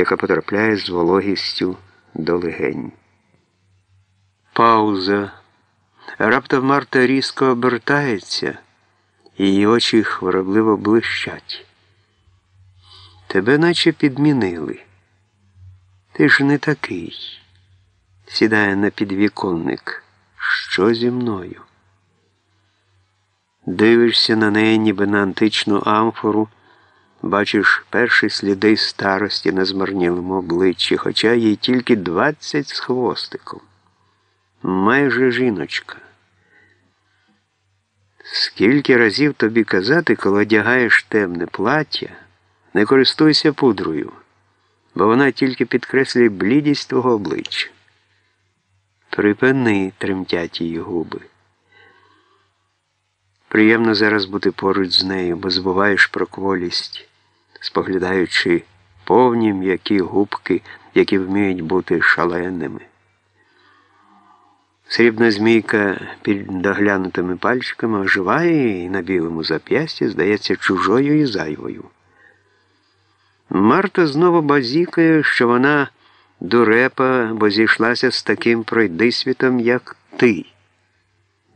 яка потрапляє з вологістю до легень. Пауза. Раптом Марта різко обертається, її очі хворобливо блищать. Тебе наче підмінили. Ти ж не такий. Сідає на підвіконник. Що зі мною? Дивишся на неї, ніби на античну амфору, бачиш перші сліди старості на змарнілому обличчі, хоча їй тільки двадцять з хвостиком. Майже жіночка. Скільки разів тобі казати, коли одягаєш темне плаття, не користуйся пудрою, бо вона тільки підкреслює блідість твого обличчя. Припини, тремтять її губи. Приємно зараз бути поруч з нею, бо збуваєш про кволість, споглядаючи повні м'які губки, які вміють бути шаленими. Срібна змійка під доглянутими пальчиками оживає і на білому зап'ясті здається чужою і зайвою. Марта знову базікає, що вона дурепа, бо зійшлася з таким пройдисвітом, як ти,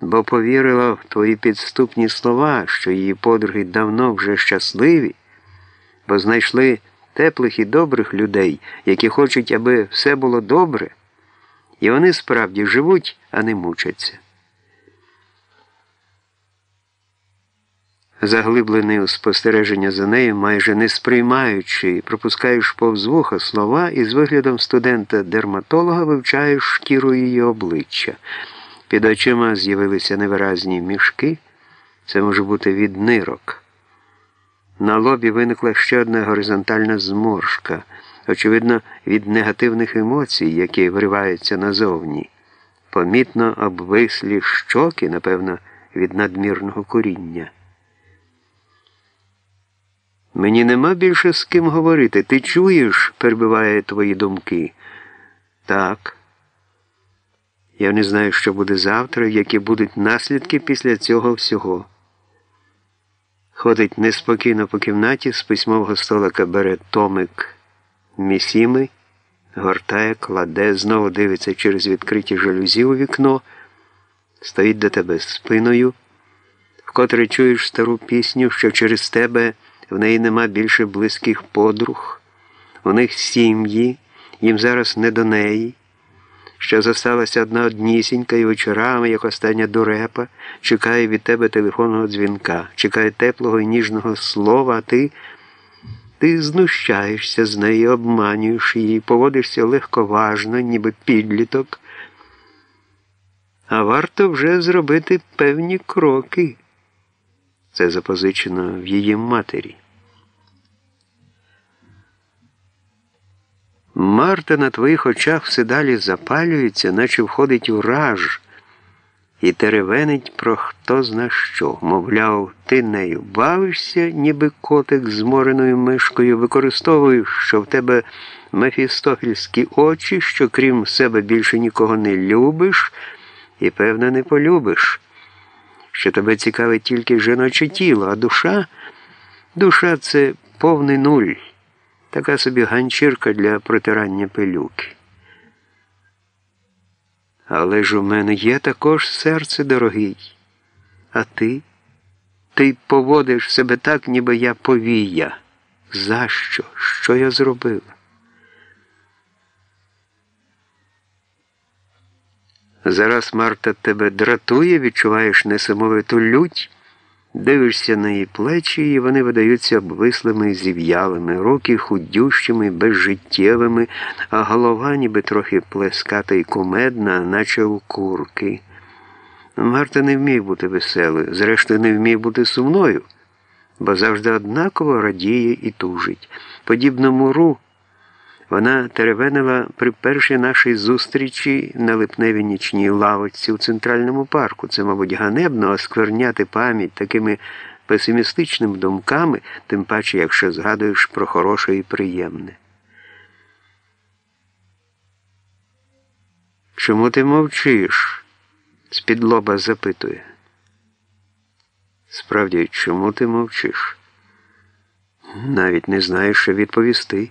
бо повірила в твої підступні слова, що її подруги давно вже щасливі, бо знайшли теплих і добрих людей, які хочуть, аби все було добре. І вони справді живуть, а не мучаться. Заглиблений у спостереження за нею, майже не сприймаючи, пропускаєш повз вуха слова і з виглядом студента-дерматолога вивчаєш шкіру її обличчя. Під очима з'явилися невиразні мішки. Це може бути від нирок. На лобі виникла ще одна горизонтальна зморшка очевидно, від негативних емоцій, які вириваються назовні, помітно обвислі щоки, напевно, від надмірного куріння. Мені нема більше з ким говорити. Ти чуєш, перебиває твої думки. Так. Я не знаю, що буде завтра, які будуть наслідки після цього всього. Ходить неспокійно по кімнаті, з письмового столика бере томик місіми, гортає, кладе, знову дивиться через відкриті жалюзі у вікно, стоїть до тебе спиною, вкотре чуєш стару пісню, що через тебе в неї нема більше близьких подруг, у них сім'ї, їм зараз не до неї. Що зосталася одна однісінька і вечорами, як остання дурепа, чекає від тебе телефонного дзвінка, чекає теплого і ніжного слова, а ти. Ти знущаєшся з неї, обманюєш її, поводишся легковажно, ніби підліток. А варто вже зробити певні кроки. Це запозичено в її матері. Марта на твоїх очах все далі запалюється, наче входить у раж і теревенить про хто зна що. Мовляв, ти нею бавишся, ніби котик з мореною мишкою, використовуєш, що в тебе мефістофільські очі, що крім себе більше нікого не любиш і, певно, не полюбиш, що тебе цікавить тільки жіноче тіло, а душа душа це повний нуль, така собі ганчірка для протирання пилюки. Але ж у мене є також серце дорогий. А ти? Ти поводиш себе так, ніби я повія. За що? Що я зробила? Зараз Марта тебе дратує, відчуваєш несамовиту лють. Дивишся на її плечі, і вони видаються обвислими зів'ялими, руки худющими, безжиттєвими, а голова ніби трохи плеската і кумедна, наче у курки. Марта не вміє бути веселою, зрештою, не вміє бути сумною, бо завжди однаково радіє і тужить. Подібно муру. Вона теревенила при першій нашій зустрічі на липневій нічній лавочці у центральному парку. Це, мабуть, ганебно оскверняти пам'ять такими песимістичними думками, тим паче, якщо згадуєш про хороше і приємне. Чому ти мовчиш? з-під лоба запитує. Справді, чому ти мовчиш? Навіть не знаєш, що відповісти.